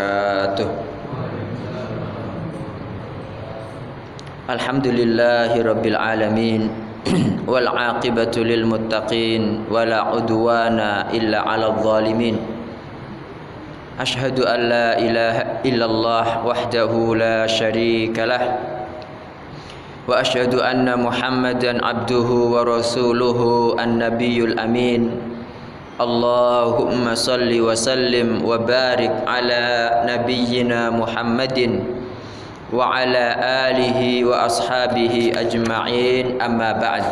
wabarakatuh Alhamdulillahi rabbil alamin wal aqibatu lil muttaqin wala udwana illa 'alal zalimin Ashhadu an la ilaha illallah wahdahu la syarika lah wa ashhadu anna Muhammadan abduhu wa rasuluhu an-nabiyul amin Allahumma salli wa sallim wa barik ala nabiyyina Muhammadin wa ala alihi wa ashabihi ajma'in amma ba'd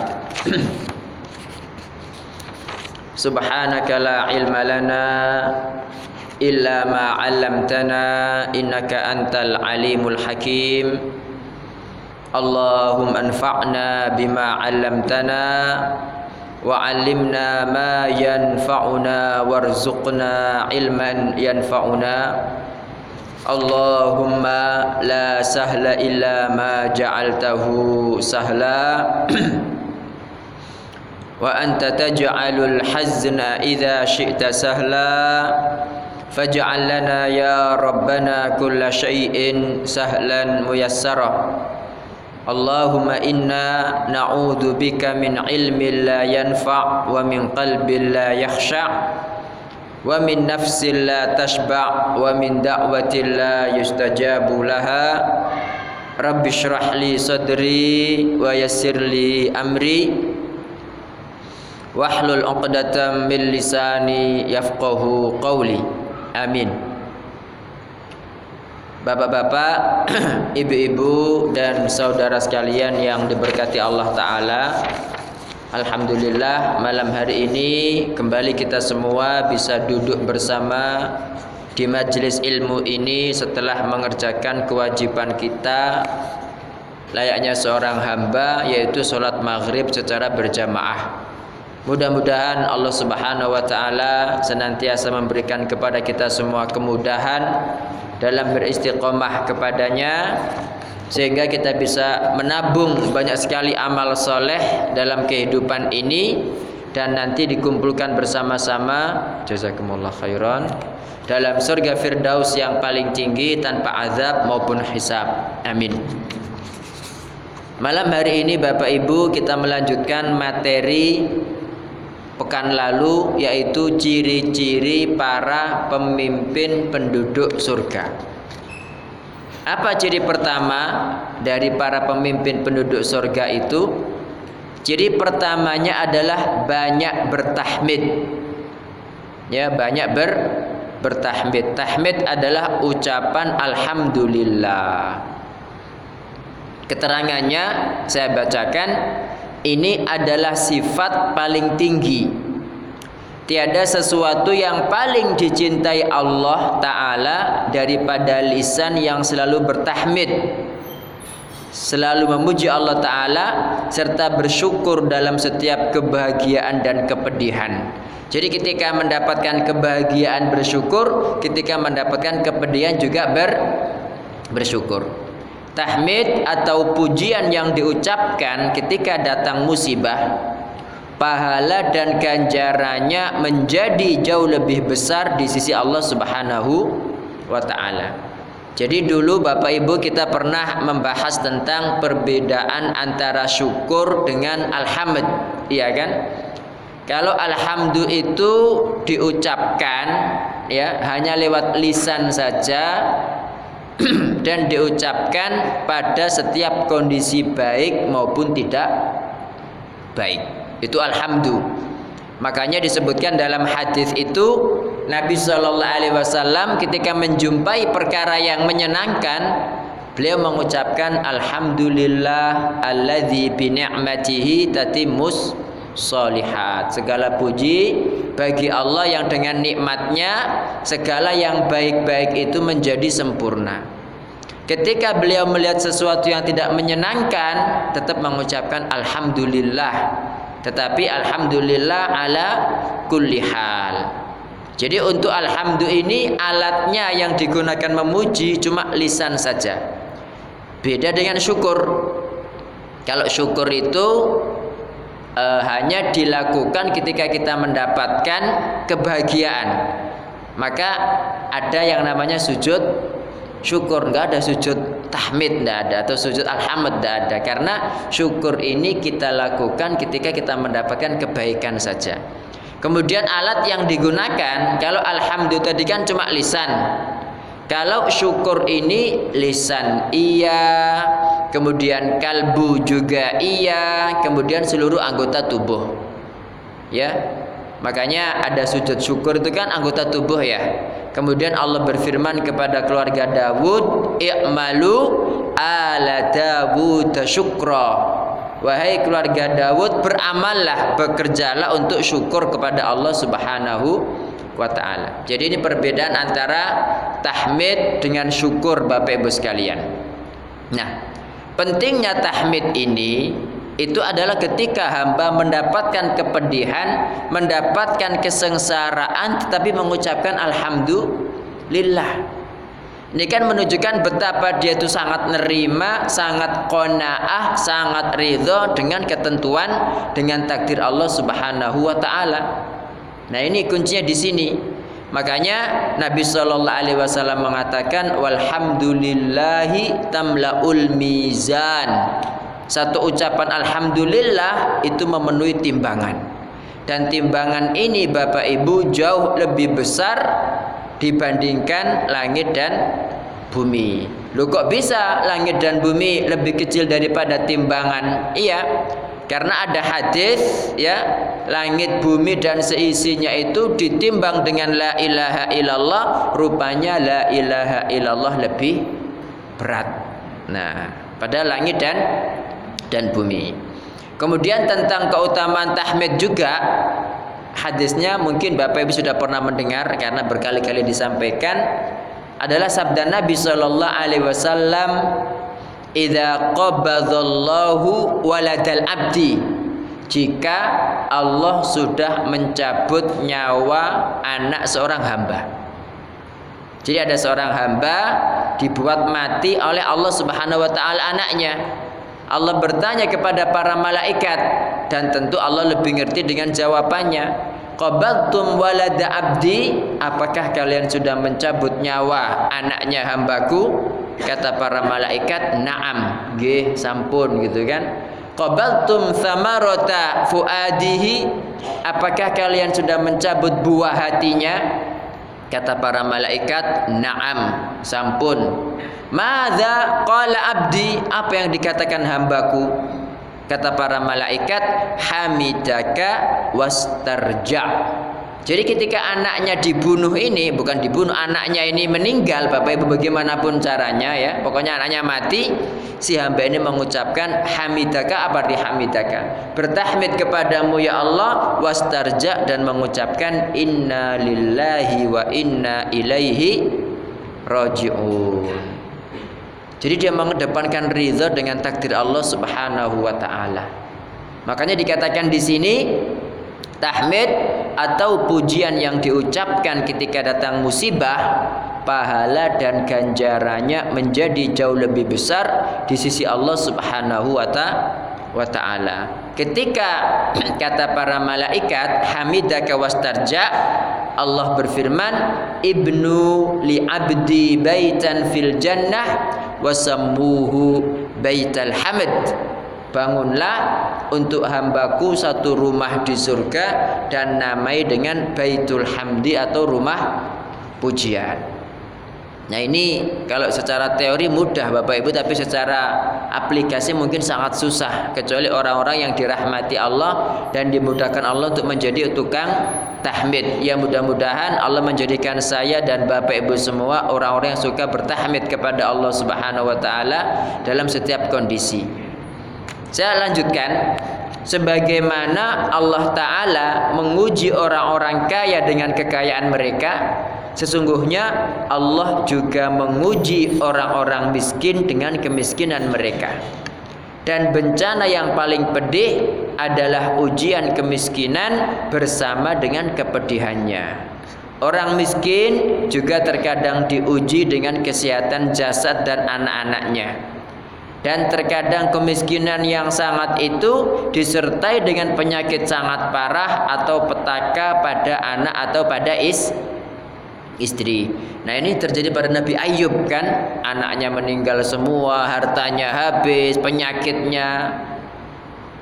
Subhanaka la ilma lana illa ma 'allamtana innaka antal alimul hakim Allahumma anfa'na bima 'allamtana وعلمنا ما ينفعنا وارزقنا علما ينفعنا اللهم لا سهل إلا ما جعلته سهلا وأنت تجعل الحزن إذا شئت سهلا فاجعل لنا يا ربنا كل شيء سهلا ميسرا Allahumma inna na'udzubika min ilmin la yanfa' wa min qalbin la yakhsha' wa min nafsin la tashba' wa min da'watin la yustajabu laha. Rabbi syrah li sadri wa yassir li amri. Wahlul 'uqdatam min lisani yafqahu qawli. Amin. Bapak-bapak, ibu-ibu dan saudara sekalian yang diberkati Allah taala. Alhamdulillah malam hari ini kembali kita semua bisa duduk bersama di majelis ilmu ini setelah mengerjakan kewajiban kita layaknya seorang hamba yaitu sholat maghrib secara berjamaah. Mudah-mudahan Allah Subhanahu wa taala senantiasa memberikan kepada kita semua kemudahan dalam beristiqomah kepadanya sehingga kita bisa menabung banyak sekali amal soleh dalam kehidupan ini dan nanti dikumpulkan bersama-sama jazakumullah khairan dalam surga firdaus yang paling tinggi tanpa azab maupun hisab. Amin. Malam hari ini Bapak Ibu kita melanjutkan materi pekan lalu yaitu ciri-ciri para pemimpin penduduk surga. Apa ciri pertama dari para pemimpin penduduk surga itu? Ciri pertamanya adalah banyak bertahmid. Ya, banyak ber bertahmid. Tahmid adalah ucapan alhamdulillah. Keterangannya saya bacakan ini adalah sifat paling tinggi. Tiada sesuatu yang paling dicintai Allah Ta'ala daripada lisan yang selalu bertahmid. Selalu memuji Allah Ta'ala serta bersyukur dalam setiap kebahagiaan dan kepedihan. Jadi ketika mendapatkan kebahagiaan bersyukur, ketika mendapatkan kepedihan juga ber bersyukur tahmid atau pujian yang diucapkan ketika datang musibah pahala dan ganjarannya menjadi jauh lebih besar di sisi Allah Subhanahu wa taala. Jadi dulu Bapak Ibu kita pernah membahas tentang perbedaan antara syukur dengan alhamd, iya kan? Kalau alhamdu itu diucapkan ya hanya lewat lisan saja dan diucapkan pada setiap kondisi baik maupun tidak baik. Itu alhamdulillah. Makanya disebutkan dalam hadis itu Nabi Shallallahu Alaihi Wasallam ketika menjumpai perkara yang menyenangkan, beliau mengucapkan Alhamdulillah alladzi bi ni'matihi tatimus solihat. Segala puji bagi Allah yang dengan nikmatnya segala yang baik-baik itu menjadi sempurna. Ketika beliau melihat sesuatu yang tidak menyenangkan, tetap mengucapkan alhamdulillah. Tetapi alhamdulillah ala kulli hal. Jadi untuk alhamdulillah ini alatnya yang digunakan memuji cuma lisan saja. Beda dengan syukur. Kalau syukur itu e, hanya dilakukan ketika kita mendapatkan kebahagiaan. maka ada yang namanya sujud syukur. Nggak ada sujud tahmid nggak ada. Atau sujud alhamd nggak ada. Karena syukur ini kita lakukan ketika kita mendapatkan kebaikan saja. Kemudian alat yang digunakan kalau alhamdulillah tadi kan cuma lisan kalau syukur ini lisan iya, kemudian kalbu juga iya, kemudian seluruh anggota tubuh. Ya. Makanya ada sujud syukur itu kan anggota tubuh ya. Kemudian Allah berfirman kepada keluarga Dawud, "I'malu ala Dawud syukra." Wahai keluarga Dawud, beramallah, bekerjalah untuk syukur kepada Allah Subhanahu wa taala. Jadi ini perbedaan antara tahmid dengan syukur Bapak Ibu sekalian. Nah, pentingnya tahmid ini itu adalah ketika hamba mendapatkan kepedihan, mendapatkan kesengsaraan tetapi mengucapkan alhamdulillah. Ini kan menunjukkan betapa dia itu sangat nerima, sangat kona'ah, sangat ridho dengan ketentuan, dengan takdir Allah Subhanahu wa taala. Nah ini kuncinya di sini. Makanya Nabi Shallallahu Alaihi Wasallam mengatakan walhamdulillahi tamlaul mizan. Satu ucapan alhamdulillah itu memenuhi timbangan. Dan timbangan ini Bapak Ibu jauh lebih besar dibandingkan langit dan bumi. Lu kok bisa langit dan bumi lebih kecil daripada timbangan? Iya, karena ada hadis ya, langit bumi dan seisinya itu ditimbang dengan la ilaha illallah, rupanya la ilaha illallah lebih berat. Nah, pada langit dan dan bumi. Kemudian tentang keutamaan tahmid juga hadisnya mungkin Bapak Ibu sudah pernah mendengar karena berkali-kali disampaikan adalah sabda Nabi Shallallahu alaihi wasallam idza qabadallahu waladal abdi jika Allah sudah mencabut nyawa anak seorang hamba. Jadi ada seorang hamba dibuat mati oleh Allah Subhanahu wa taala anaknya. Allah bertanya kepada para malaikat dan tentu Allah lebih ngerti dengan jawabannya. Qabaltum walada abdi, apakah kalian sudah mencabut nyawa anaknya hambaku? Kata para malaikat, "Na'am." Nggih, sampun gitu kan. Qabaltum thamarata fuadihi? Apakah kalian sudah mencabut buah hatinya? Kata para malaikat, "Na'am." Sampun. Mada qala abdi? Apa yang dikatakan hambaku? Kata para malaikat, "Hamidaka wastarja." Jadi ketika anaknya dibunuh ini bukan dibunuh anaknya ini meninggal Bapak Ibu bagaimanapun caranya ya pokoknya anaknya mati si hamba ini mengucapkan hamidaka apa hamidaka bertahmid kepadamu ya Allah wastarja dan mengucapkan inna lillahi wa inna ilaihi rajiun jadi dia mengedepankan ridha dengan takdir Allah Subhanahu wa taala makanya dikatakan di sini tahmid atau pujian yang diucapkan ketika datang musibah pahala dan ganjarannya menjadi jauh lebih besar di sisi Allah Subhanahu wa taala. Ketika kata para malaikat hamidaka wastarja Allah berfirman ibnu li abdi baitan fil jannah wasammuhu baital hamd Bangunlah untuk hambaku satu rumah di surga dan namai dengan Baitul Hamdi atau rumah pujian. Nah ini kalau secara teori mudah Bapak Ibu tapi secara aplikasi mungkin sangat susah kecuali orang-orang yang dirahmati Allah dan dimudahkan Allah untuk menjadi tukang tahmid. Ya mudah-mudahan Allah menjadikan saya dan Bapak Ibu semua orang-orang yang suka bertahmid kepada Allah Subhanahu wa taala dalam setiap kondisi. Saya lanjutkan sebagaimana Allah taala menguji orang-orang kaya dengan kekayaan mereka sesungguhnya Allah juga menguji orang-orang miskin dengan kemiskinan mereka. Dan bencana yang paling pedih adalah ujian kemiskinan bersama dengan kepedihannya. Orang miskin juga terkadang diuji dengan kesehatan jasad dan anak-anaknya. Dan terkadang kemiskinan yang sangat itu disertai dengan penyakit sangat parah atau petaka pada anak atau pada is istri. Nah ini terjadi pada Nabi Ayub kan, anaknya meninggal semua, hartanya habis, penyakitnya.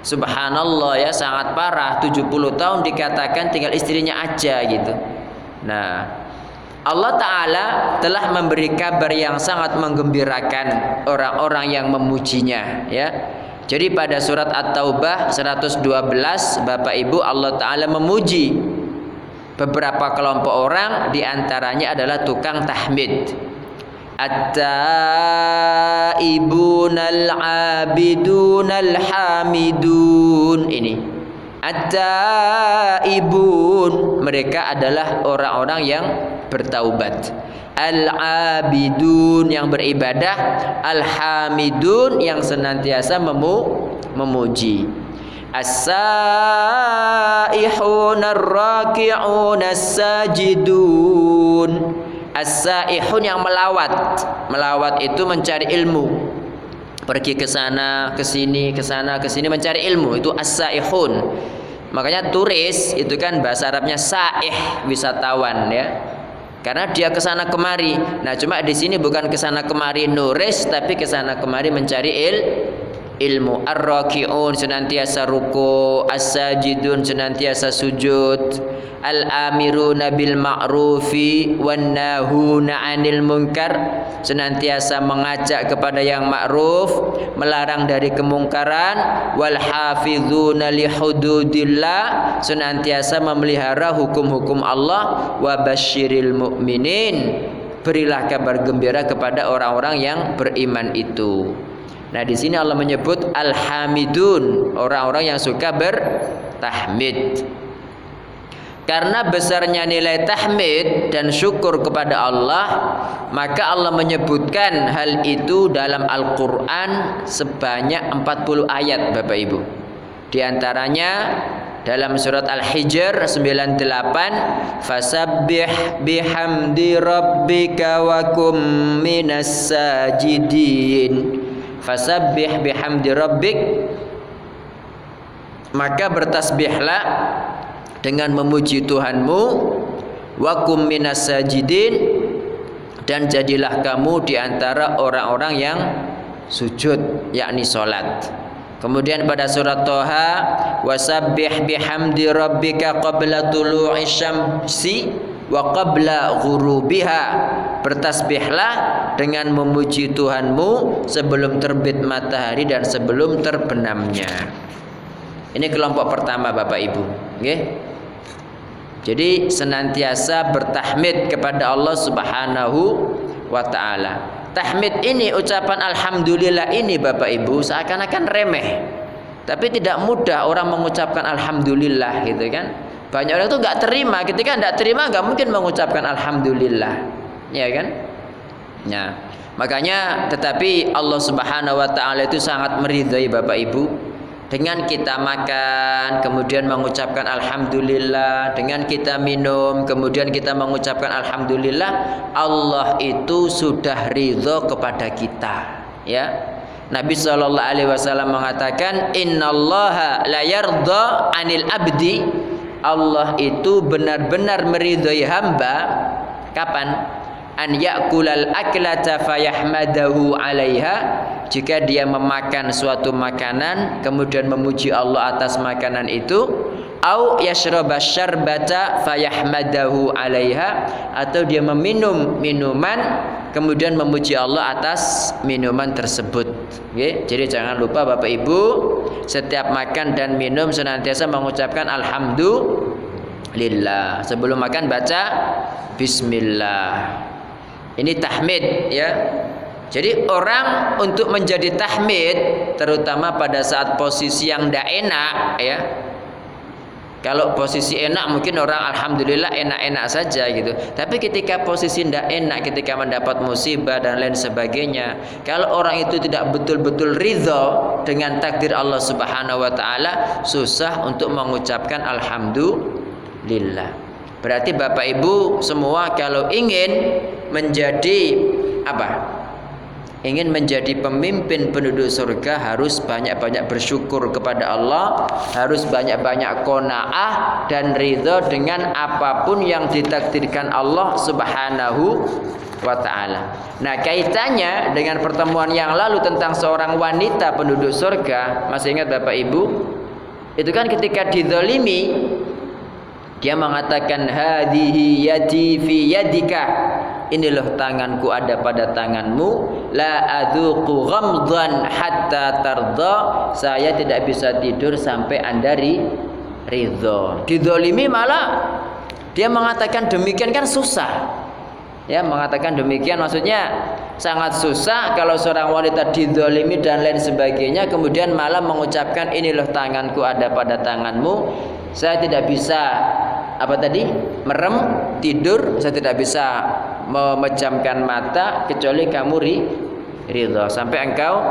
Subhanallah ya sangat parah, 70 tahun dikatakan tinggal istrinya aja gitu. Nah, Allah Ta'ala telah memberi kabar yang sangat menggembirakan orang-orang yang memujinya ya. Jadi pada surat At-Taubah 112 Bapak Ibu Allah Ta'ala memuji beberapa kelompok orang di antaranya adalah tukang tahmid. At-taibun al-abidun al-hamidun ini. At-taibun. Mereka adalah orang-orang yang bertaubat. Al-abidun yang beribadah. Al-hamidun yang senantiasa memu memuji As-saihun ar-raki'un as-sajidun. As-saihun yang melawat. Melawat itu mencari ilmu. Pergi ke sana, ke sini, ke sana, ke sini mencari ilmu. Itu as-saihun. Makanya turis itu kan bahasa Arabnya saih wisatawan ya. Karena dia ke sana kemari. Nah, cuma di sini bukan ke sana kemari nuris tapi ke sana kemari mencari il ilmu ar-raki'un senantiasa ruku. As-sajidun senantiasa sujud. Al-amiruna bil ma'rufi wan nahuna 'anil munkar senantiasa mengajak kepada yang ma'ruf melarang dari kemungkaran. Wal hafizuna li hududillah senantiasa memelihara hukum-hukum Allah. Wa basyiril mu'minin berilah kabar gembira kepada orang-orang yang beriman itu Nah, di sini Allah menyebut al-hamidun, orang-orang yang suka bertahmid. Karena besarnya nilai tahmid dan syukur kepada Allah, maka Allah menyebutkan hal itu dalam Al-Qur'an sebanyak 40 ayat Bapak Ibu. Di antaranya dalam surat Al-Hijr 98 fasabbih bihamdi rabbika wa kum minas sajidin fasabbih bihamdi rabbik. Maka bertasbihlah dengan memuji Tuhanmu. Wa minas sajidin. Dan jadilah kamu di antara orang-orang yang sujud yakni salat Kemudian pada surat Toha wasabbih bihamdi rabbika qabla tulu'i syamsi wa qabla ghurubiha. Bertasbihlah dengan memuji Tuhanmu sebelum terbit matahari dan sebelum terbenamnya. Ini kelompok pertama Bapak Ibu. Nggih? Jadi senantiasa bertahmid kepada Allah Subhanahu wa taala. Tahmid ini ucapan alhamdulillah ini Bapak Ibu seakan-akan remeh. Tapi tidak mudah orang mengucapkan alhamdulillah gitu kan banyak orang itu nggak terima, ketika nggak terima nggak mungkin mengucapkan alhamdulillah, ya kan? Ya. Makanya tetapi Allah Subhanahu wa taala itu sangat meridhai Bapak Ibu. Dengan kita makan kemudian mengucapkan alhamdulillah. Dengan kita minum kemudian kita mengucapkan alhamdulillah. Allah itu sudah ridho kepada kita. Ya. Nabi Shallallahu Alaihi Wasallam mengatakan Innallaha la yardha anil abdi Allah itu benar-benar meridhai hamba. Kapan an yakulal aklata fayahmadahu alaiha jika dia memakan suatu makanan kemudian memuji Allah atas makanan itu au yashraba syarbata fayahmadahu alaiha atau dia meminum minuman kemudian memuji Allah atas minuman tersebut. Okay? Jadi jangan lupa Bapak Ibu setiap makan dan minum senantiasa mengucapkan alhamdulillah. Sebelum makan baca bismillah. Ini tahmid ya. Jadi orang untuk menjadi tahmid terutama pada saat posisi yang tidak enak ya kalau posisi enak mungkin orang alhamdulillah enak-enak saja gitu. Tapi ketika posisi tidak enak, ketika mendapat musibah dan lain sebagainya, kalau orang itu tidak betul-betul ridho dengan takdir Allah Subhanahu wa taala, susah untuk mengucapkan alhamdulillah. Berarti Bapak Ibu semua kalau ingin menjadi apa? ingin menjadi pemimpin penduduk surga harus banyak-banyak bersyukur kepada Allah, harus banyak-banyak kona'ah dan ridho dengan apa pun yang ditakdirkan Allah Subhanahu wa taala. Nah, kaitannya dengan pertemuan yang lalu tentang seorang wanita penduduk surga, masih ingat Bapak Ibu? Itu kan ketika dizalimi dia mengatakan hadhihi yadi fi yadika. Inilah tanganku ada pada tanganmu. La adzuqu ghamdan hatta tarda. Saya tidak bisa tidur sampai anda ri ridho. Didolimi malah. Dia mengatakan demikian kan susah. Ya mengatakan demikian maksudnya sangat susah kalau seorang wanita didolimi dan lain sebagainya kemudian malah mengucapkan inilah tanganku ada pada tanganmu. Saya tidak bisa apa tadi merem tidur saya tidak bisa memejamkan mata kecuali kamu ri ridho sampai engkau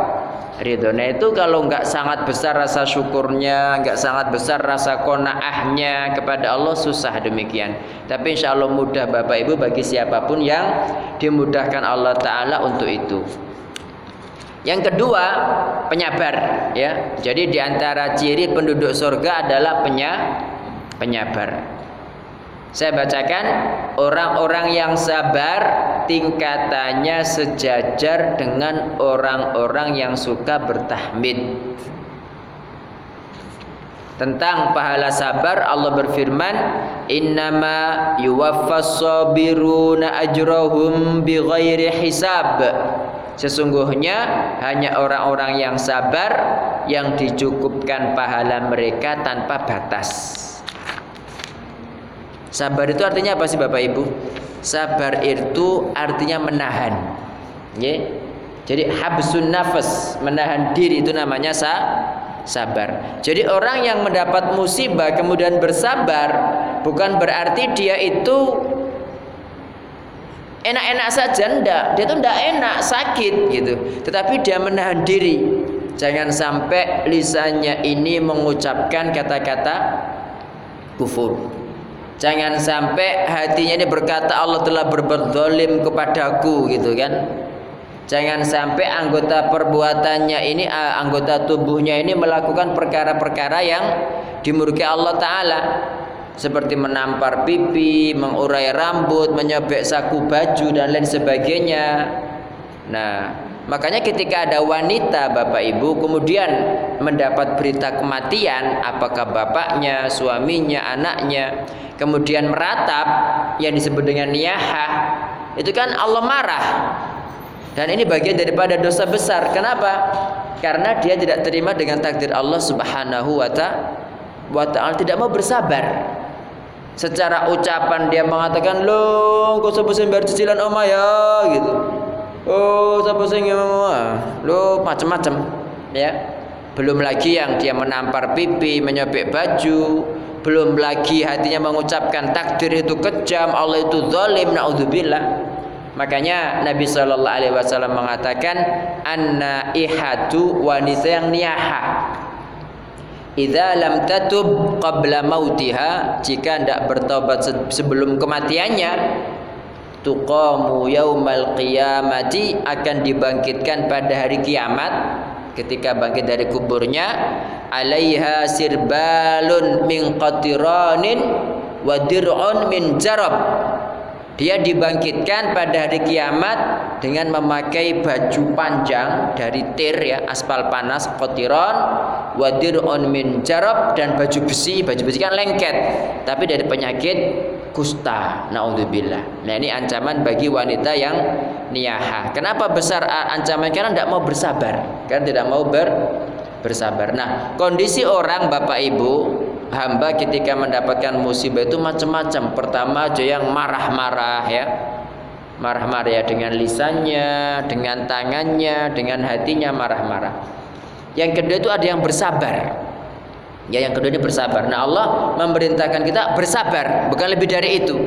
ridho nah itu kalau nggak sangat besar rasa syukurnya nggak sangat besar rasa konaahnya kepada Allah susah demikian tapi insya Allah mudah bapak ibu bagi siapa pun yang dimudahkan Allah Taala untuk itu yang kedua, penyabar ya. Jadi di antara ciri penduduk surga adalah penya, penyabar. Saya bacakan orang-orang yang sabar tingkatannya sejajar dengan orang-orang yang suka bertahmid. Tentang pahala sabar Allah berfirman, "Innama yuwaffas sabiruna ajrahum bighairi hisab." Sesungguhnya hanya orang-orang yang sabar yang dicukupkan pahala mereka tanpa batas. Sabar itu artinya apa sih Bapak Ibu? Sabar itu artinya menahan. Ya. Jadi habsun nafas, menahan diri itu namanya sa sabar. Jadi orang yang mendapat musibah kemudian bersabar bukan berarti dia itu enak-enak saja ndak. Dia itu ndak enak, sakit gitu. Tetapi dia menahan diri. Jangan sampai lisannya ini mengucapkan kata-kata kufur. Jangan sampai hatinya ini berkata Allah telah berbuat zalim kepadaku gitu kan. Jangan sampai anggota perbuatannya ini anggota tubuhnya ini melakukan perkara-perkara yang dimurkai Allah taala seperti menampar pipi, mengurai rambut, menyobek saku baju dan lain sebagainya. Nah, Makanya ketika ada wanita Bapak Ibu kemudian mendapat berita kematian apakah bapaknya, suaminya, anaknya kemudian meratap yang disebut dengan niyahah itu kan Allah marah dan ini bagian daripada dosa besar. Kenapa? Karena dia tidak terima dengan takdir Allah Subhanahu wa taala tidak mau bersabar. Secara ucapan dia mengatakan, "Loh, kok sebut cicilan oma ya?" gitu. Oh, siapa sing lo macam-macam ya. Belum lagi yang dia menampar pipi, menyobek baju, belum lagi hatinya mengucapkan takdir itu kejam, Allah itu zalim, naudzubillah. Makanya Nabi Shallallahu Alaihi Wasallam mengatakan anna ihatu wanita yang niyaha. Idza lam tatub qabla mautiha jika tidak bertobat sebelum kematiannya tuqamu yaumal qiyamati akan dibangkitkan pada hari kiamat. Ketika bangkit dari kuburnya alaiha sirbalun min qatiranin wa dir'un min jarab. Dia dibangkitkan pada hari kiamat dengan memakai baju panjang dari tir ya aspal panas kotiron wadir on min jarab dan baju besi. Baju besi kan lengket. Tapi dari penyakit kusta naudzubillah nah ini ancaman bagi wanita yang niyaha kenapa besar ancaman karena tidak mau bersabar kan tidak mau ber bersabar nah kondisi orang bapak ibu hamba ketika mendapatkan musibah itu macam-macam. Pertama aja yang marah-marah ya. Marah-marah ya dengan lisannya, dengan tangannya, dengan hatinya marah-marah. Yang kedua itu ada yang bersabar. Ya yang kedua ini bersabar. Nah Allah memerintahkan kita bersabar, bukan lebih dari itu.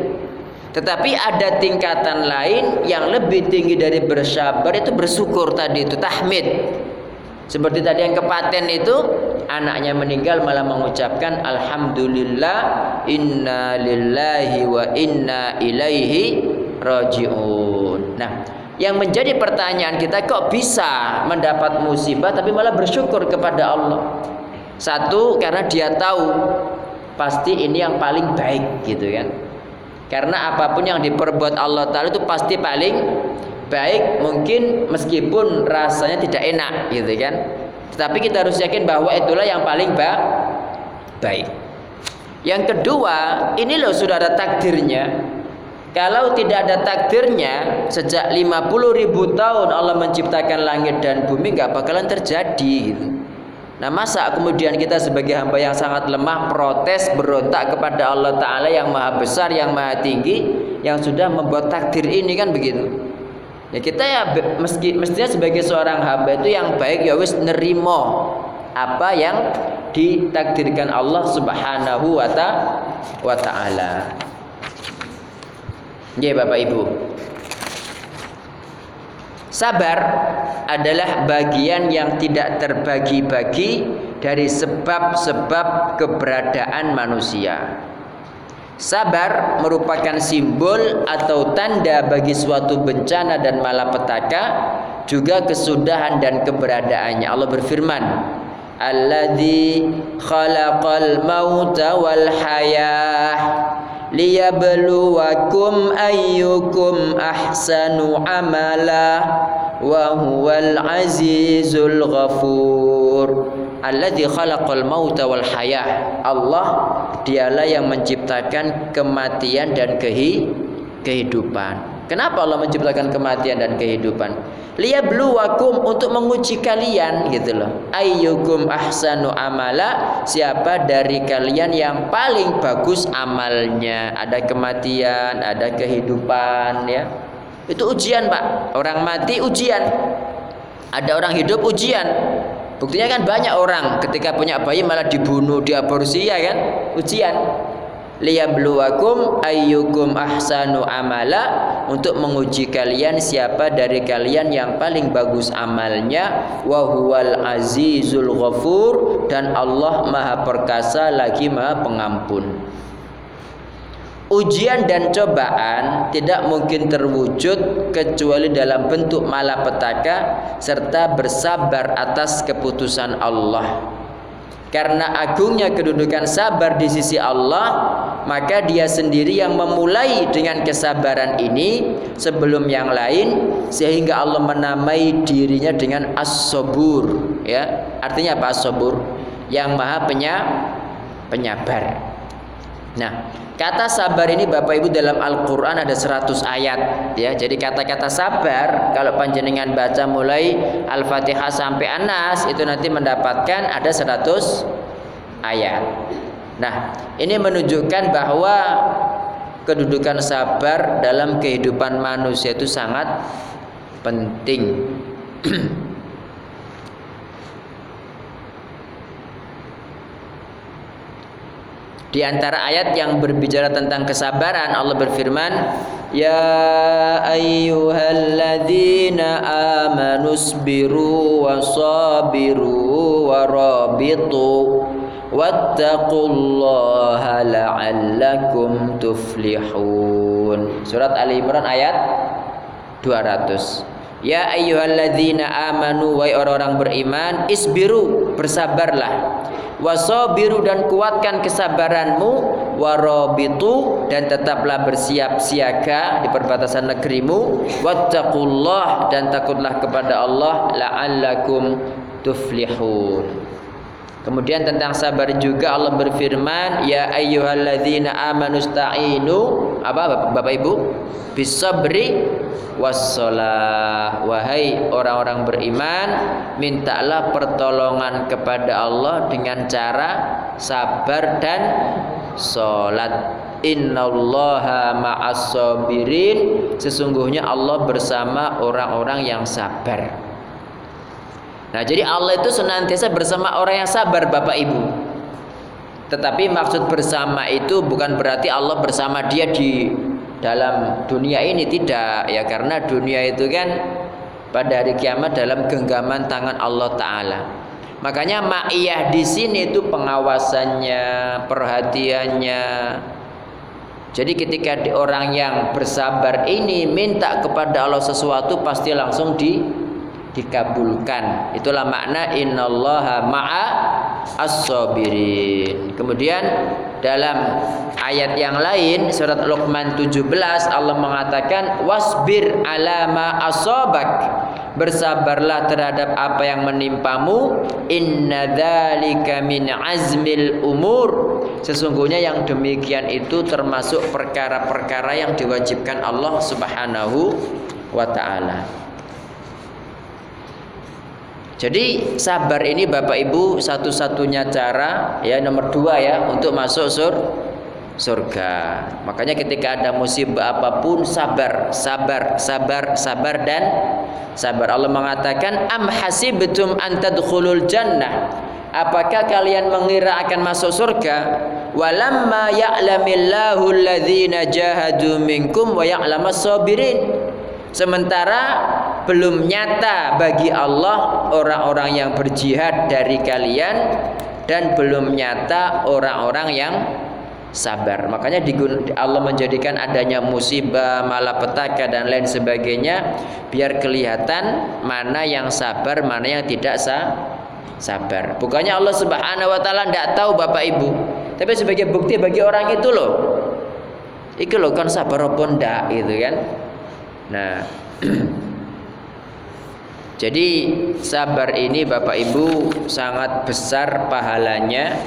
Tetapi ada tingkatan lain yang lebih tinggi dari bersabar itu bersyukur tadi itu tahmid. Seperti tadi yang kepaten itu anaknya meninggal malah mengucapkan alhamdulillah inna lillahi wa inna ilaihi rajiun. Nah, yang menjadi pertanyaan kita kok bisa mendapat musibah tapi malah bersyukur kepada Allah. Satu karena dia tahu pasti ini yang paling baik gitu kan. Karena apa pun yang diperbuat Allah Taala itu pasti paling baik mungkin meskipun rasanya tidak enak gitu kan. Tetapi kita harus yakin bahwa itulah yang paling baik. Yang kedua, ini loh sudah ada takdirnya. Kalau tidak ada takdirnya Sejak 50 ribu tahun Allah menciptakan langit dan bumi nggak bakalan terjadi gitu. Nah masa kemudian kita sebagai hamba yang sangat lemah protes berontak kepada Allah Ta'ala yang maha besar yang maha tinggi Yang sudah membuat takdir ini kan begitu Ya kita ya meski, mestinya sebagai seorang hamba itu yang baik ya wis nerimo apa yang ditakdirkan Allah Subhanahu wa taala. Ya Bapak Ibu. Sabar adalah bagian yang tidak terbagi-bagi dari sebab-sebab keberadaan manusia. Sabar merupakan simbol atau tanda bagi suatu bencana dan malapetaka juga kesudahan dan keberadaannya. Allah berfirman, "Alladzi khalaqal mauta wal hayah" liyabluwakum ayyukum ahsanu amala wa huwal azizul ghafur. Alladzi khalaqal mauta wal hayah Allah dialah yang menciptakan kematian dan kehidupan Kenapa Allah menciptakan kematian dan kehidupan? Liyabluwakum untuk menguji kalian gitu loh. Ayyukum ahsanu amala? Siapa dari kalian yang paling bagus amalnya? Ada kematian, ada kehidupan ya. Itu ujian, Pak. Orang mati ujian. Ada orang hidup ujian. Buktinya kan banyak orang ketika punya bayi malah dibunuh, diaborsi ya kan? Ujian liyabluwakum ayyukum ahsanu amala untuk menguji kalian siapa dari kalian yang paling bagus amalnya wa huwal azizul ghafur dan Allah Maha perkasa lagi Maha pengampun Ujian dan cobaan tidak mungkin terwujud kecuali dalam bentuk malapetaka serta bersabar atas keputusan Allah. Karena agungnya kedudukan sabar di sisi Allah, maka dia sendiri yang memulai dengan kesabaran ini sebelum yang lain sehingga Allah menamai dirinya dengan as-sabur, ya. Artinya apa as-sabur? Yang Maha penyabar. Nah, Kata sabar ini Bapak Ibu dalam Al-Qur'an ada 100 ayat ya. Jadi kata-kata sabar kalau panjenengan baca mulai Al-Fatihah sampai An-Nas itu nanti mendapatkan ada 100 ayat. Nah, ini menunjukkan bahwa kedudukan sabar dalam kehidupan manusia itu sangat penting. Di antara ayat yang berbicara tentang kesabaran Allah berfirman, "Ya ayyuhalladzina amanu sabiru wasabiru warabitu wattaqullaha la'allakum tuflihun." Surat Ali Imran ayat 200. Ya ayyuhalladzina amanu wa orang-orang beriman isbiru bersabarlah. Wasabiru dan kuatkan kesabaranmu. Warabitu dan tetaplah bersiap siaga di perbatasan negerimu. Wattaqullah dan takutlah kepada Allah. La'allakum tuflihun Kemudian tentang sabar juga Allah berfirman, "Ya ayyuhalladzina amanu sta'inu" apa Bapak Ibu? "Bisabri wassalah." Wahai orang-orang beriman, mintalah pertolongan kepada Allah dengan cara sabar dan salat. Innallaha ma'as sabirin. Sesungguhnya Allah bersama orang-orang yang sabar. Nah, jadi Allah itu senantiasa bersama orang yang sabar, Bapak Ibu. Tetapi maksud bersama itu bukan berarti Allah bersama dia di dalam dunia ini tidak ya karena dunia itu kan pada hari kiamat dalam genggaman tangan Allah taala. Makanya ma'iyah di sini itu pengawasannya, perhatiannya, Jadi ketika orang yang bersabar ini minta kepada Allah sesuatu pasti langsung di dikabulkan. Itulah makna innallaha ma'a as-sabirin. Kemudian dalam ayat yang lain surat Luqman 17 Allah mengatakan wasbir ala ma asabak. Bersabarlah terhadap apa yang menimpamu. Inna dzalika min azmil umur. Sesungguhnya yang demikian itu termasuk perkara-perkara yang diwajibkan Allah Subhanahu wa taala. Jadi sabar ini Bapak Ibu satu-satunya cara ya nomor dua ya untuk masuk sur surga. Makanya ketika ada musibah apa pun sabar, sabar, sabar, sabar dan sabar. Allah mengatakan am hasibtum an tadkhulul jannah. Apakah kalian mengira akan masuk surga? Walamma ya'lamillahu alladhina jahadu minkum wa ya'lamas sabirin. Sementara belum nyata bagi Allah orang-orang yang berjihad dari kalian dan belum nyata orang-orang yang sabar. Makanya Allah menjadikan adanya musibah, malapetaka dan lain sebagainya biar kelihatan mana yang sabar, mana yang tidak sah sabar. Bukannya Allah Subhanahu wa taala tidak tahu Bapak Ibu, tapi sebagai bukti bagi orang itu loh. Iki loh kan sabar apa ndak gitu kan. Nah, jadi sabar ini Bapak Ibu sangat besar pahalanya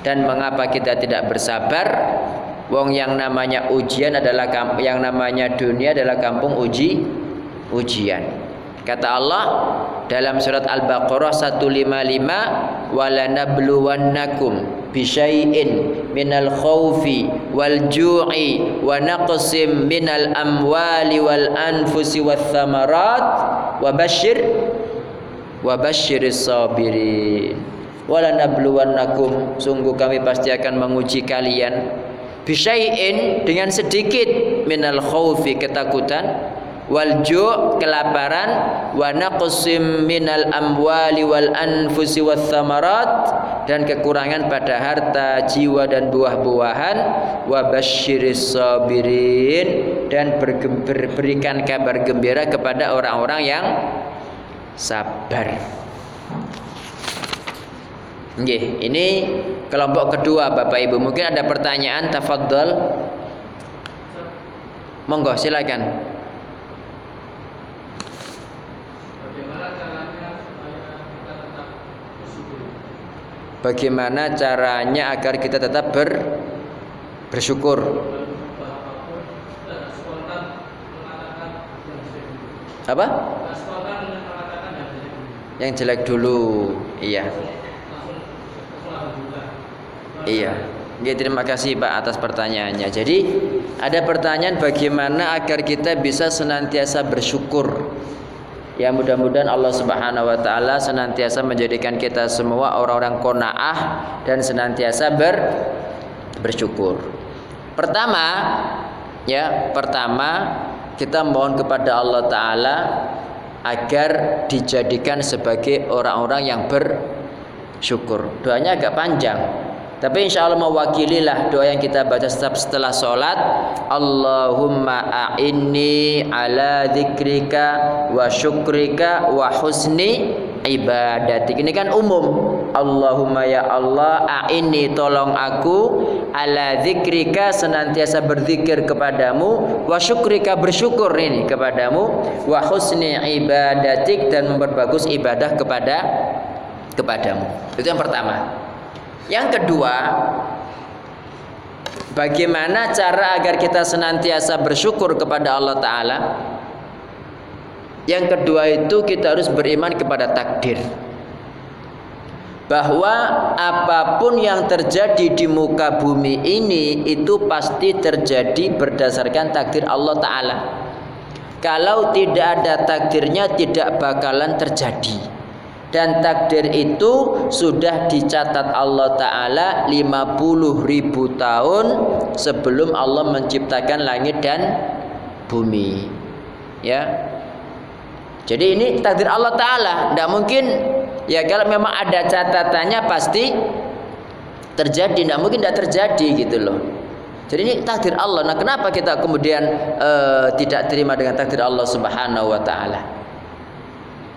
dan mengapa kita tidak bersabar? Wong yang namanya ujian adalah yang namanya dunia adalah kampung uji ujian. Kata Allah dalam surat Al-Baqarah 155 walanabluwannakum bisyai'in minal khawfi wal ju'i wa naqsim minal amwali wal anfusi wath thamarat wa basyir wa basyiris sabirin. Walanabluwannakum sungguh kami pasti akan menguji kalian bisyai'in dengan sedikit minal khawfi ketakutan wal ju' kelaparan wa naqsim minal amwali wal anfusi wath thamarat dan kekurangan pada harta, jiwa dan buah-buahan wa basyiris sabirin dan berikan kabar gembira kepada orang-orang yang sabar. Nggih, ini kelompok kedua Bapak Ibu. Mungkin ada pertanyaan tafadhol. Monggo silakan. Bagaimana caranya agar kita tetap ber, bersyukur? Apa? Yang jelek dulu, iya. Iya. Terima kasih Pak atas pertanyaannya. Jadi ada pertanyaan bagaimana agar kita bisa senantiasa bersyukur Ya mudah-mudahan Allah Subhanahu wa taala senantiasa menjadikan kita semua orang-orang qanaah dan senantiasa ber bersyukur. Pertama, ya, pertama kita mohon kepada Allah taala agar dijadikan sebagai orang-orang yang bersyukur. Doanya agak panjang. Tapi insya Allah mewakililah doa yang kita baca setiap setelah sholat Allahumma a'inni ala dzikrika wa syukrika wa husni ibadatik Ini kan umum Allahumma ya Allah a'inni tolong aku ala dzikrika senantiasa berzikir kepadamu wa syukrika bersyukur ini kepadamu wa husni ibadatik dan memperbagus ibadah kepada kepadamu. Itu yang pertama. Yang kedua, bagaimana cara agar kita senantiasa bersyukur kepada Allah Ta'ala? Yang kedua itu kita harus beriman kepada takdir. Bahwa apa pun yang terjadi di muka bumi ini itu pasti terjadi berdasarkan takdir Allah Ta'ala. Kalau tidak ada takdirnya tidak bakalan terjadi dan takdir itu sudah dicatat Allah Ta'ala 50 ribu tahun sebelum Allah menciptakan langit dan bumi ya jadi ini takdir Allah Ta'ala tidak mungkin ya kalau memang ada catatannya pasti terjadi tidak mungkin tidak terjadi gitu loh Jadi ini takdir Allah. Nah, kenapa kita kemudian uh, tidak terima dengan takdir Allah Subhanahu wa taala?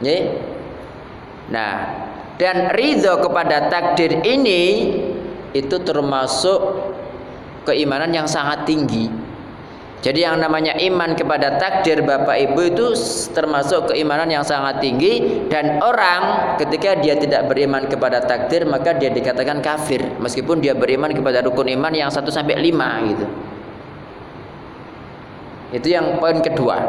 Ya. Nah, dan ridho kepada takdir ini itu termasuk keimanan yang sangat tinggi. Jadi yang namanya iman kepada takdir Bapak Ibu itu termasuk keimanan yang sangat tinggi dan orang ketika dia tidak beriman kepada takdir maka dia dikatakan kafir meskipun dia beriman kepada rukun iman yang 1 sampai 5 gitu. Itu yang poin kedua.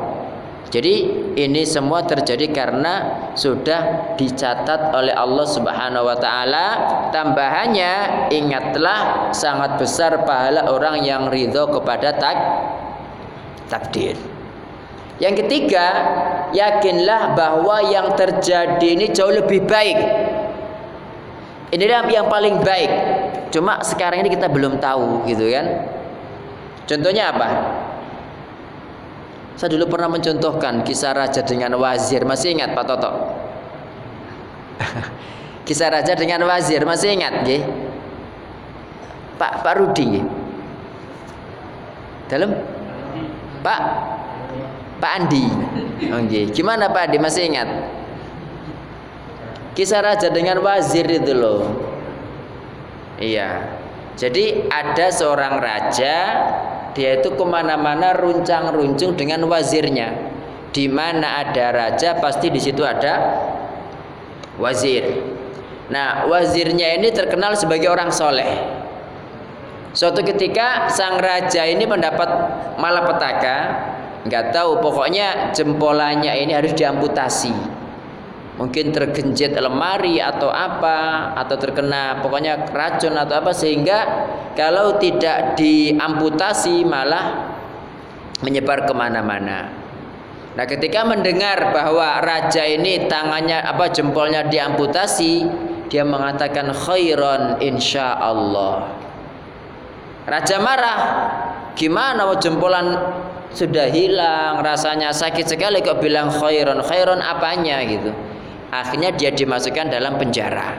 Jadi ini semua terjadi karena sudah dicatat oleh Allah Subhanahu wa taala. Tambahannya ingatlah sangat besar pahala orang yang ridho kepada tak takdir. Yang ketiga, yakinlah bahwa yang terjadi ini jauh lebih baik. Inilah yang paling baik. Cuma sekarang ini kita belum tahu gitu kan. Contohnya apa? Saya dulu pernah mencontohkan kisah raja dengan wazir. Masih ingat Pak Toto? kisah raja dengan wazir masih ingat nggih? Pak Pak Rudi Dalam Pak Pak Andi. Oh, Gimana Pak Andi masih ingat? Kisah raja dengan wazir itu loh. Iya. Jadi ada seorang raja, dia itu ke mana-mana runcang-runcung dengan wazirnya. Di mana ada raja pasti di situ ada wazir. Nah, wazirnya ini terkenal sebagai orang soleh. Suatu ketika sang raja ini mendapat malapetaka, nggak tahu pokoknya jempolannya ini harus diamputasi. Mungkin tergenjit lemari atau apa atau terkena pokoknya racun atau apa sehingga kalau tidak diamputasi malah menyebar ke mana-mana. Nah, ketika mendengar bahwa raja ini tangannya apa jempolnya diamputasi, dia mengatakan khairan insya Allah. Raja marah. Gimana mau jempolan sudah hilang, rasanya sakit sekali kok bilang khairon. Khairon apanya gitu. Akhirnya dia dimasukkan dalam penjara.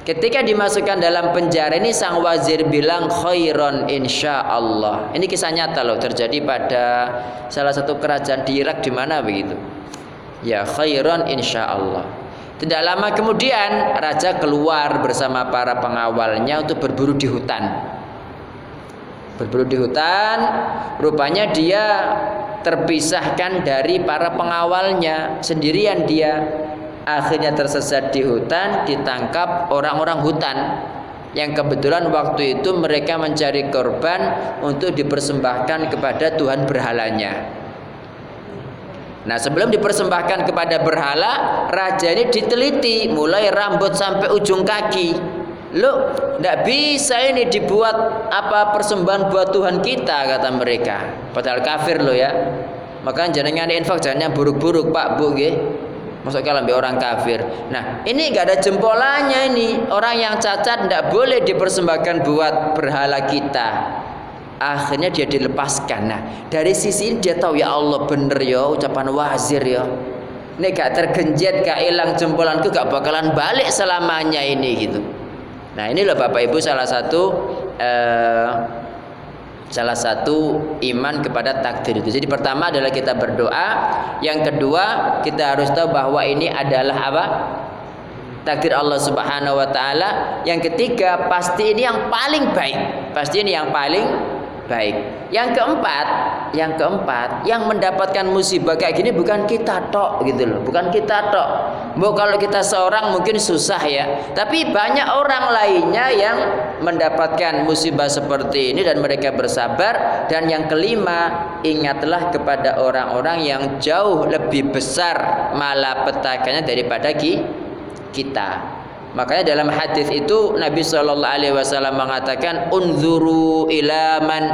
Ketika dimasukkan dalam penjara ini sang wazir bilang khairon insya Allah. Ini kisah nyata loh terjadi pada salah satu kerajaan di Irak di mana begitu. Ya khairon insya Allah. Tidak lama kemudian raja keluar bersama para pengawalnya untuk berburu di hutan berburu di hutan rupanya dia terpisahkan dari para pengawalnya sendirian dia akhirnya tersesat di hutan ditangkap orang-orang hutan yang kebetulan waktu itu mereka mencari korban untuk dipersembahkan kepada Tuhan berhalanya Nah sebelum dipersembahkan kepada berhala Raja ini diteliti mulai rambut sampai ujung kaki Lo tidak bisa ini dibuat apa persembahan buat Tuhan kita kata mereka. Padahal kafir lo ya. Maka jangan infak jangan buruk-buruk Pak Bu gitu. Masuk kalau orang kafir. Nah ini gak ada jempolannya ini. Orang yang cacat tidak boleh dipersembahkan buat berhala kita. Akhirnya dia dilepaskan. Nah dari sisi ini dia tahu ya Allah bener ya ucapan wazir ya. Ini gak tergenjet, gak hilang jempolanku, gak bakalan balik selamanya ini gitu. Nah ini loh Bapak Ibu salah satu eh, salah satu iman kepada takdir itu. Jadi pertama adalah kita berdoa, yang kedua kita harus tahu bahwa ini adalah apa? Takdir Allah Subhanahu wa taala. Yang ketiga pasti ini yang paling baik. Pasti ini yang paling baik. Yang keempat, yang keempat, yang mendapatkan musibah kayak gini bukan kita tok gitu loh, bukan kita tok. Bu kalau kita seorang mungkin susah ya, tapi banyak orang lainnya yang mendapatkan musibah seperti ini dan mereka bersabar dan yang kelima, ingatlah kepada orang-orang yang jauh lebih besar malapetakannya daripada kita. Makanya dalam hadis itu Nabi Shallallahu Alaihi Wasallam mengatakan unzuru ila man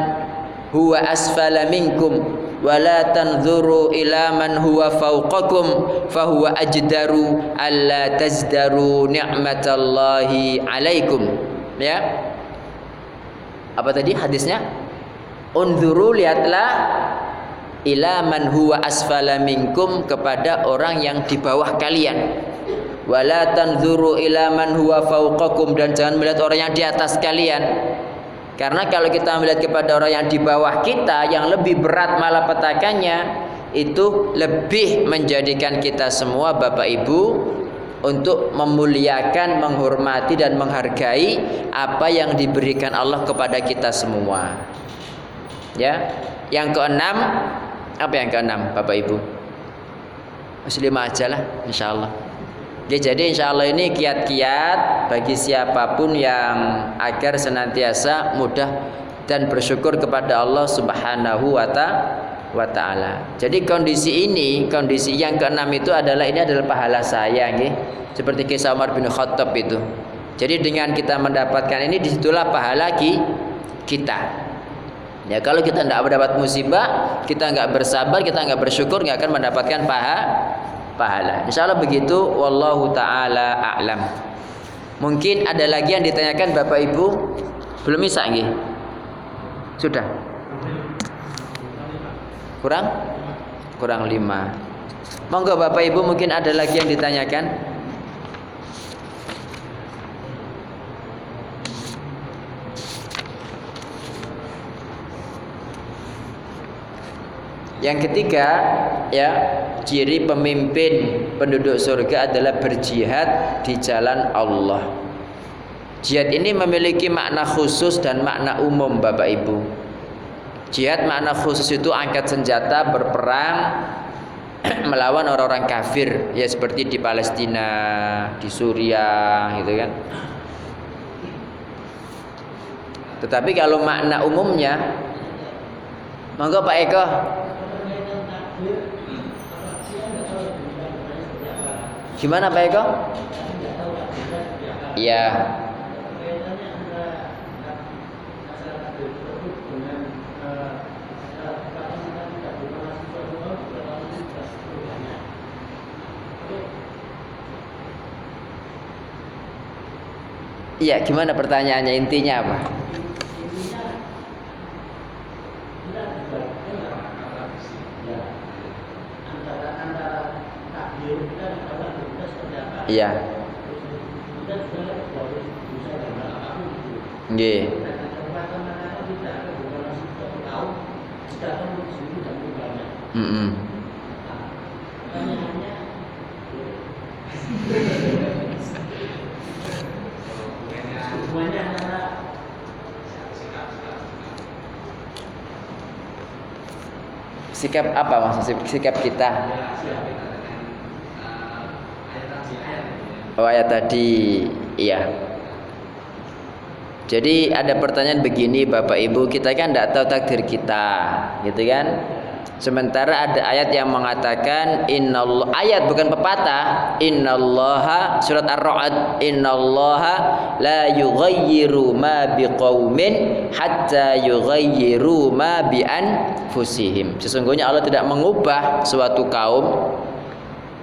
huwa asfala minkum wala tanzuru ila man huwa fawqakum fahuwa ajdaru alla tazdaru ni'matallahi alaikum. Ya. Apa tadi hadisnya? Unzuru lihatlah ila man huwa asfala minkum kepada orang yang di bawah kalian wala tanzuru ila man huwa fawqakum dan jangan melihat orang yang di atas kalian Karena kalau kita melihat kepada orang yang di bawah kita yang lebih berat malapetakannya itu lebih menjadikan kita semua Bapak Ibu untuk memuliakan, menghormati dan menghargai apa yang diberikan Allah kepada kita semua. Ya. Yang keenam apa yang keenam Bapak Ibu? Masih lima aja lah insyaallah. Ya, jadi insya Allah ini kiat-kiat bagi siapa pun yang agar senantiasa mudah dan bersyukur kepada Allah Subhanahu wa taala. Jadi kondisi ini, kondisi yang keenam itu adalah ini adalah pahala saya nggih. Seperti kisah Umar bin Khattab itu. Jadi dengan kita mendapatkan ini di situlah pahala kita. Ya kalau kita tidak mendapat musibah, kita nggak bersabar, kita nggak bersyukur, nggak akan mendapatkan pahala pahala. Insya Allah begitu. Wallahu taala a'lam. Mungkin ada lagi yang ditanyakan Bapak Ibu belum bisa nggih? Sudah. Kurang? Kurang lima. Monggo Bapak Ibu mungkin ada lagi yang ditanyakan? Yang ketiga, ya, ciri pemimpin penduduk surga adalah berjihad di jalan Allah. Jihad ini memiliki makna khusus dan makna umum, Bapak Ibu. Jihad makna khusus itu angkat senjata berperang melawan orang-orang kafir, ya seperti di Palestina, di Suriah, gitu kan. Tetapi kalau makna umumnya, monggo Pak Eko Gimana Pak Eko? Iya. Iya, gimana pertanyaannya intinya apa? Iya. Nggih. Mm -mm. Sikap apa maksud sikap kita? Oh ayat tadi, iya. Jadi ada pertanyaan begini Bapak Ibu, kita kan tidak tahu takdir kita, gitu kan? Sementara ada ayat yang mengatakan innallah ayat bukan pepatah innallaha surat ar-ra'd innallaha la yughayyiru ma biqaumin hatta yughayyiru ma bi anfusihim. Sesungguhnya Allah tidak mengubah suatu kaum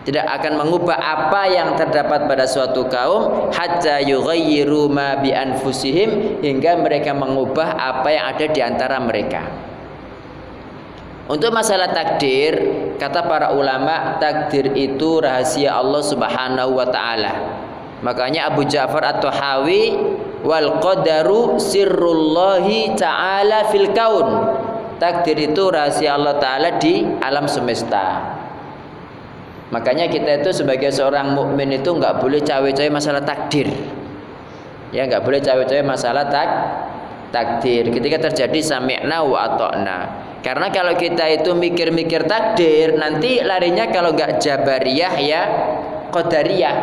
tidak akan mengubah apa yang terdapat pada suatu kaum hatta yughayyiru ma bi anfusihim hingga mereka mengubah apa yang ada di antara mereka. Untuk masalah takdir, kata para ulama, takdir itu rahasia Allah Subhanahu wa taala. Makanya Abu Ja'far At-Tahawi wal qadaru sirrullahi ta'ala fil kaun. Takdir itu rahasia Allah taala di alam semesta. Makanya kita itu sebagai seorang mukmin itu nggak boleh cawe-cawe masalah takdir. Ya nggak boleh cawe-cawe masalah tak takdir. Ketika terjadi sami'na wa ata'na. Karena kalau kita itu mikir-mikir takdir, nanti larinya kalau nggak jabariyah ya qadariyah.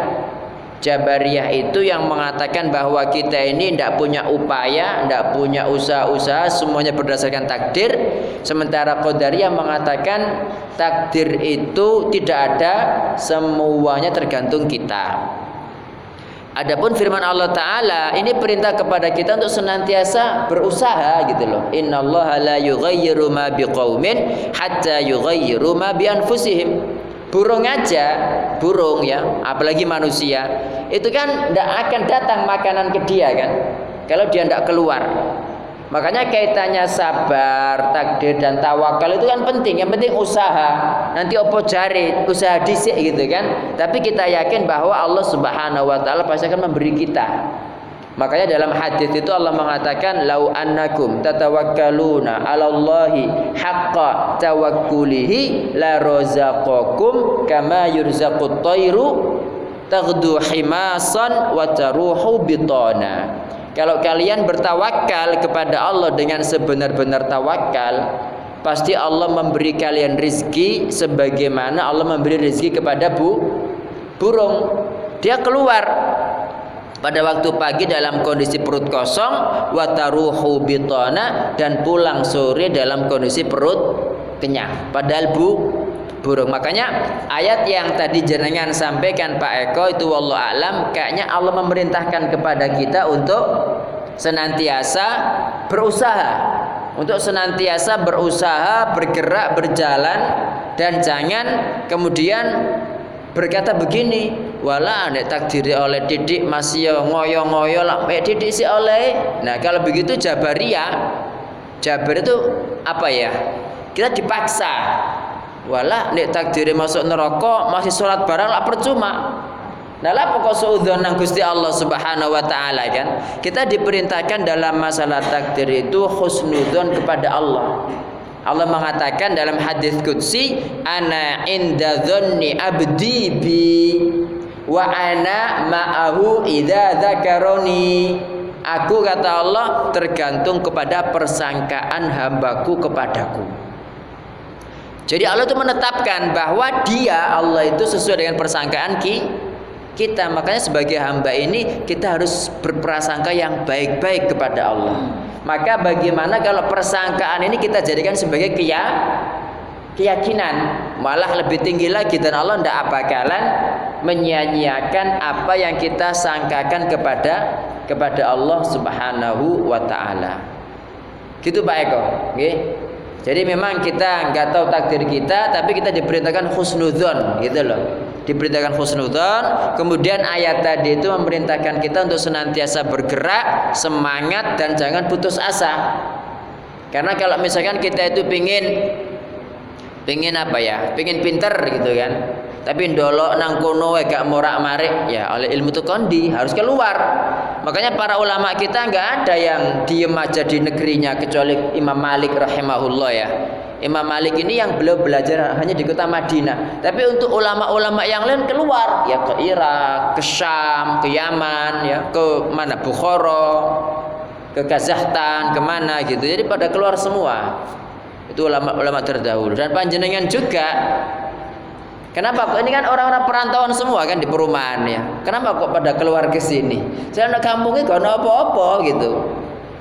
Jabariyah itu yang mengatakan bahwa kita ini tidak punya upaya, tidak punya usaha-usaha, semuanya berdasarkan takdir. Sementara Qadariyah mengatakan takdir itu tidak ada, semuanya tergantung kita. Adapun firman Allah Taala ini perintah kepada kita untuk senantiasa berusaha gitu loh. Innallaha la yughayyiru ma biqaumin hatta yughayyiru ma bi anfusihim. Burung aja, burung ya, apalagi manusia, itu kan tidak akan datang makanan ke dia kan, kalau dia tidak keluar. Makanya kaitannya sabar, takdir dan tawakal itu kan penting. Yang penting usaha. Nanti opo jari, usaha disik gitu kan. Tapi kita yakin bahwa Allah Subhanahu wa taala pasti akan memberi kita. Makanya dalam hadis itu Allah mengatakan lau annakum tatawakkaluna 'ala Allahi haqqa tawakkulihi la razaqakum kama yurzaqut tayru taghdu himasan wa taruhu bitana. Kalau kalian bertawakal kepada Allah dengan sebenar-benar tawakal, pasti Allah memberi kalian rizki sebagaimana Allah memberi rizki kepada bu burung. Dia keluar pada waktu pagi dalam kondisi perut kosong wataruhu bitona dan pulang sore dalam kondisi perut kenyang padahal bu burung makanya ayat yang tadi jenengan sampaikan Pak Eko itu wallahu alam kayaknya Allah memerintahkan kepada kita untuk senantiasa berusaha. Untuk senantiasa berusaha bergerak berjalan dan jangan kemudian berkata begini wala nek takdiri oleh didik masih ngoyo-ngoyo lah. Mek didik si oleh. Nah kalau begitu jabaria jabar itu apa ya? Kita dipaksa wala nek takdiri masuk neraka masih sholat barang lah percuma Nah, lah pokok suudzon nang Gusti Allah Subhanahu wa taala kan. Kita diperintahkan dalam masalah takdir itu husnudzon kepada Allah. Allah mengatakan dalam hadis qudsi ana inda dhanni abdi bi wa ana ma'ahu idza dzakaroni aku kata Allah tergantung kepada persangkaan hambaku kepadaku jadi Allah itu menetapkan bahwa dia Allah itu sesuai dengan persangkaan ki kita makanya sebagai hamba ini kita harus berprasangka yang baik-baik kepada Allah maka bagaimana kalau persangkaan ini kita jadikan sebagai keyakinan malah lebih tinggi lagi dan Allah tidak bakalan menyanyiakan apa yang kita sangkakan kepada kepada Allah Subhanahu wa taala. Gitu Pak Eko, okay? Jadi memang kita nggak tahu takdir kita, tapi kita diperintahkan husnudzon, gitu loh. Diperintahkan husnudzon kemudian ayat tadi itu memerintahkan kita untuk senantiasa bergerak semangat dan jangan putus asa. Karena kalau misalkan kita itu pingin pingin apa ya? Pingin pinter gitu kan tapi ndolok nang kono gak morak marik ya oleh ilmu itu kondi harus keluar makanya para ulama kita nggak ada yang diem aja di negerinya kecuali Imam Malik rahimahullah ya Imam Malik ini yang beliau belajar hanya di kota Madinah. Tapi untuk ulama-ulama yang lain keluar ya ke Irak, ke Syam, ke Yaman, ya ke mana Bukhara, ke Kazakhstan, ke mana gitu. Jadi pada keluar semua. Itu ulama-ulama terdahulu dan panjenengan juga Kenapa kok ini kan orang-orang perantauan semua kan di perumahan ya. Kenapa kok pada keluar ke sini? Saya anak kampungnya gak ada apa-apa gitu.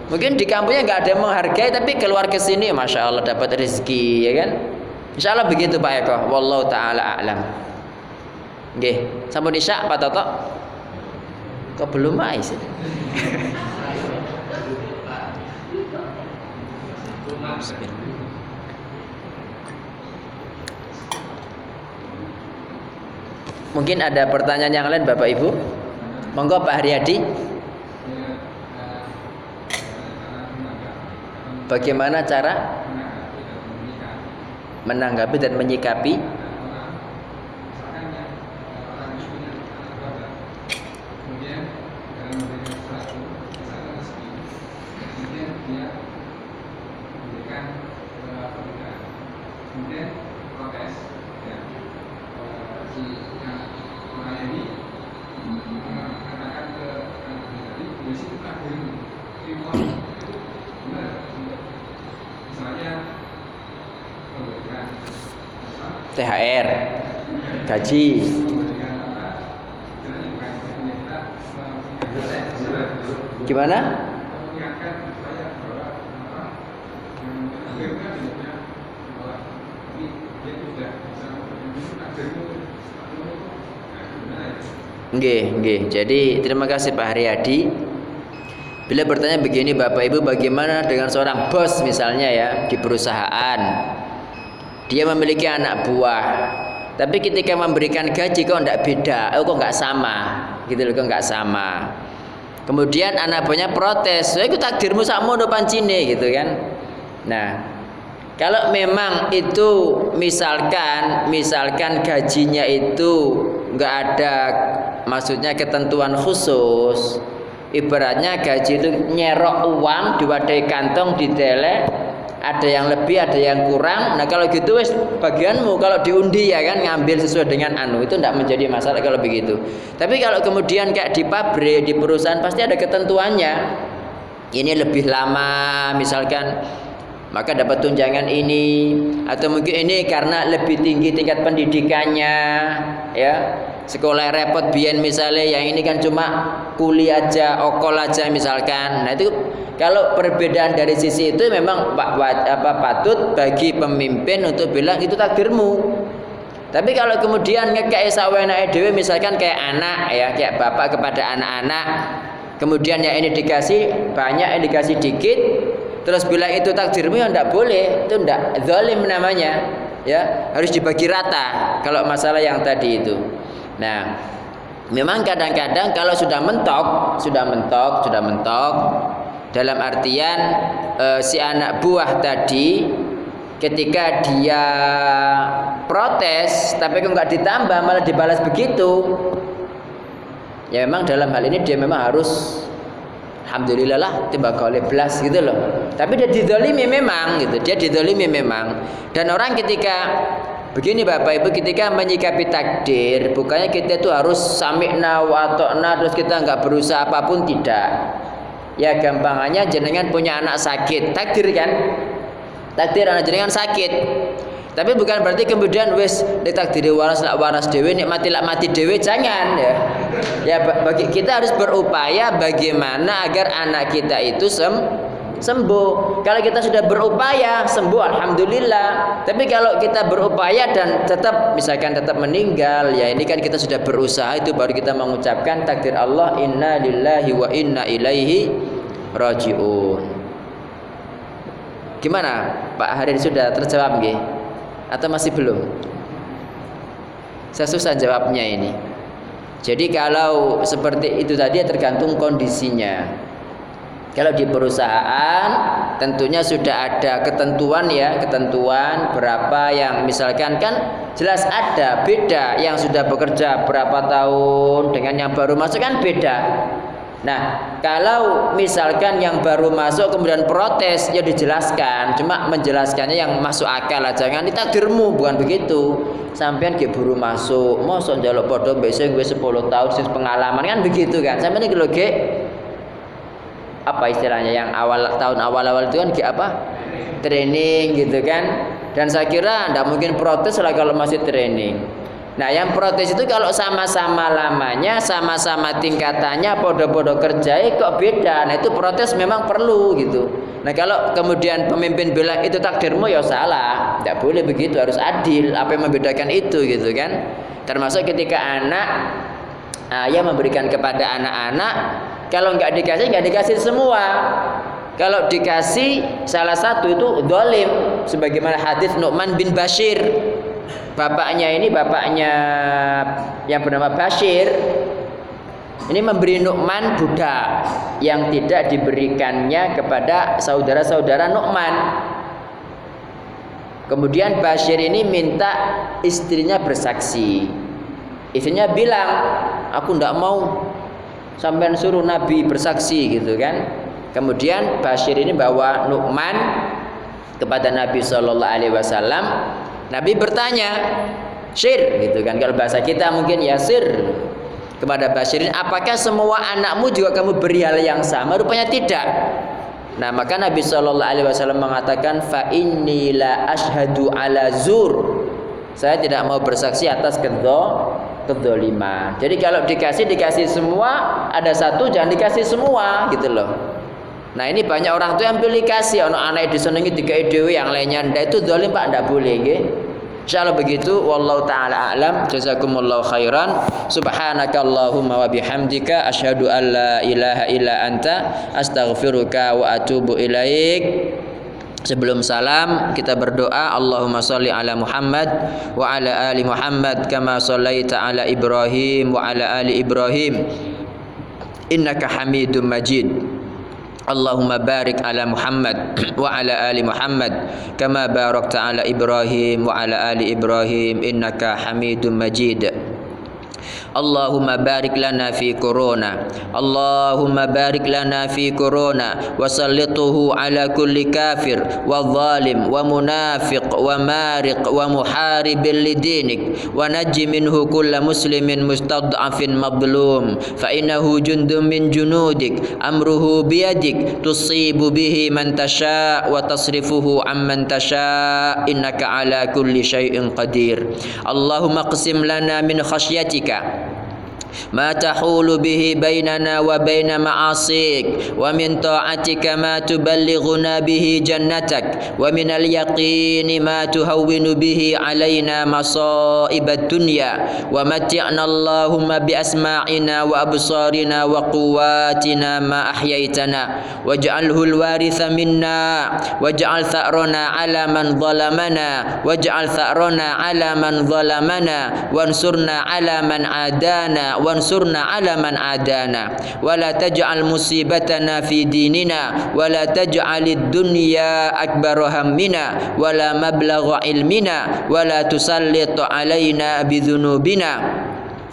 Mungkin di kampungnya nggak ada yang menghargai tapi keluar ke sini masya Allah dapat rezeki ya kan. Insya Allah begitu Pak Eko. Wallahu taala a'lam. Nggih, sampun isya Pak Toto? Kok belum mai sih? Mungkin ada pertanyaan yang lain Bapak Ibu? Monggo Pak Haryadi. Bagaimana cara menanggapi dan menyikapi THR gaji gimana Nggih, nggih. Jadi terima kasih Pak Haryadi. Bila bertanya begini Bapak Ibu bagaimana dengan seorang bos misalnya ya di perusahaan dia memiliki anak buah. Tapi ketika memberikan gaji kok tidak beda, oh, kok nggak sama, gitu loh, kok nggak sama. Kemudian anak buahnya protes, oh, itu takdirmu sakmu do pancine gitu kan. Nah, kalau memang itu misalkan misalkan gajinya itu nggak ada maksudnya ketentuan khusus Ibaratnya gaji itu nyerok uang diwadai kantong ditele ada yang lebih ada yang kurang. Nah kalau gitu wes bagianmu. Kalau diundi ya kan ngambil sesuai dengan anu. Itu tidak menjadi masalah kalau begitu. Tapi kalau kemudian kayak di pabrik di perusahaan pasti ada ketentuannya. Ini lebih lama misalkan maka dapat tunjangan ini. Atau mungkin ini karena lebih tinggi tingkat pendidikannya ya sekolah repot bian misalnya yang ini kan cuma kuliah aja okol aja misalkan. Nah itu kalau perbedaan dari sisi itu memang apa patut bagi pemimpin untuk bilang itu takdirmu. Tapi kalau kemudian ngekei sawena dewe misalkan kayak anak ya kayak bapak kepada anak-anak kemudian yang ini dikasih banyak yang dikasih dikit terus bilang itu takdirmu ya tidak boleh. Itu tidak zalim namanya ya. Harus dibagi rata kalau masalah yang tadi itu nah memang kadang-kadang kalau sudah mentok sudah mentok sudah mentok dalam artian e, si anak buah tadi ketika dia protes tapi kok nggak ditambah malah dibalas begitu ya memang dalam hal ini dia memang harus Alhamdulillah lah tiba oleh belas gitu loh. Tapi dia didolimi memang gitu. Dia didolimi memang. Dan orang ketika begini Bapak Ibu ketika menyikapi takdir bukannya kita itu harus sami'na wa ta'na terus kita nggak berusaha apa pun tidak. Ya gampangannya jenengan punya anak sakit takdir kan? Takdir anak jenengan sakit. Tapi bukan berarti kemudian wis ditakdiri waras lak waras dewe nikmati lak mati dewe jangan ya. Ya bagi kita harus berupaya bagaimana agar anak kita itu sem sembuh. Kalau kita sudah berupaya sembuh alhamdulillah. Tapi kalau kita berupaya dan tetap misalkan tetap meninggal ya ini kan kita sudah berusaha itu baru kita mengucapkan takdir Allah inna lillahi wa inna ilaihi rajiun. Gimana Pak Harin sudah terjawab nggih? atau masih belum? Saya susah jawabnya ini. Jadi kalau seperti itu tadi tergantung kondisinya. Kalau di perusahaan tentunya sudah ada ketentuan ya, ketentuan berapa yang misalkan kan jelas ada beda yang sudah bekerja berapa tahun dengan yang baru masuk kan beda. Nah, kalau misalkan yang baru masuk kemudian protes, ya dijelaskan. Cuma menjelaskannya yang masuk akal lah. Jangan ditakdirmu, bukan begitu. Sampean ke buru masuk, mosok njaluk padha besok gue 10 tahun sih pengalaman kan begitu kan. Sampean iki lho, apa istilahnya yang awal tahun awal-awal itu kan kayak apa? Training gitu kan. Dan saya kira tidak mungkin protes lah kalau masih training. Nah, yang protes itu kalau sama-sama lamanya, sama-sama tingkatannya, podo-podo kerja, kok beda. Nah, itu protes memang perlu gitu. Nah, kalau kemudian pemimpin bilang itu takdirmu ya salah. Tidak boleh begitu, harus adil. Apa yang membedakan itu gitu kan? Termasuk ketika anak ayah memberikan kepada anak-anak, kalau nggak dikasih nggak dikasih semua. Kalau dikasih salah satu itu dolim, sebagaimana hadis Nu'man bin Bashir bapaknya ini bapaknya yang bernama Bashir ini memberi Nu'man budak yang tidak diberikannya kepada saudara-saudara Nu'man. Kemudian Bashir ini minta istrinya bersaksi. Istrinya bilang, aku tidak mau sampai suruh Nabi bersaksi gitu kan. Kemudian Bashir ini bawa Nu'man kepada Nabi Shallallahu Alaihi Wasallam. Nabi bertanya, Syir gitu kan. Kalau bahasa kita mungkin ya sir kepada Basyirin apakah semua anakmu juga kamu beri hal yang sama? Rupanya tidak. Nah maka Nabi Shallallahu Alaihi Wasallam mengatakan fa inni la ashadu ala zur. Saya tidak mau bersaksi atas kedol kedoliman jadi kalau dikasih dikasih semua ada satu jangan dikasih semua gitu loh. Nah ini banyak orang tuh yang pilih kasih anak anak disenangi tiga ide yang lainnya. Ndak itu dolim pak ndak boleh nggih. Insyaallah begitu. Wallahu taala alam. Jazakumullahu khairan. Subhanakallahumma wa bihamdika. Asyhadu an la ilaha illa anta. Astaghfiruka wa atubu ilaik Sebelum salam kita berdoa Allahumma salli ala Muhammad wa ala ali Muhammad kama sallaita ala Ibrahim wa ala ali Ibrahim. Innaka Hamidum Majid. Allahumma barik ala Muhammad wa ala ali Muhammad kama barakta ala Ibrahim wa ala ali Ibrahim. Innaka Hamidum Majid اللهم بارك لنا في كورونا اللهم بارك لنا في كورونا وسلطه على كل كافر وظالم ومنافق ومارق ومحارب لدينك ونج منه كل مسلم مستضعف مظلوم فإنه جند من جنودك أمره بيدك تصيب به من تشاء وتصرفه عمن تشاء إنك على كل شيء قدير اللهم اقسم لنا من خشيتك ما تحول به بيننا وبين معاصيك ومن طاعتك ما تبلغنا به جنتك ومن اليقين ما تهون به علينا مصائب الدنيا. ومتعنا اللهم بأسماعنا وأبصارنا وقواتنا ما أحييتنا. واجعله الوارث منا. واجعل ثأرنا على من ظلمنا. واجعل ثأرنا على من ظلمنا. وانصرنا على من عادانا. وانصرنا على من عادانا. ولا تجعل مصيبتنا في ديننا ولا تجعل الدنيا أكبر همنا ولا مبلغ علمنا ولا تسلط علينا بذنوبنا.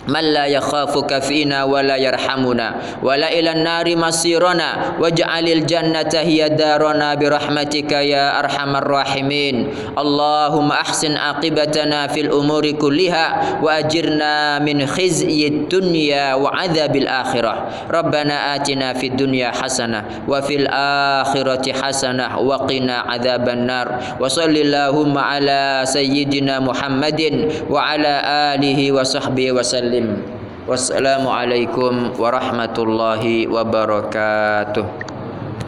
من لا يخافك فينا ولا يرحمنا ولا إلى النار مصيرنا واجعل الجنة هي دارنا برحمتك يا أرحم الراحمين اللهم أحسن عاقبتنا في الأمور كلها وأجرنا من خزي الدنيا وعذاب الآخرة ربنا آتنا في الدنيا حسنة وفي الآخرة حسنة وقنا عذاب النار وصل اللهم على سيدنا محمد وعلى آله وصحبه وسلم. والسلام عليكم ورحمة الله وبركاته.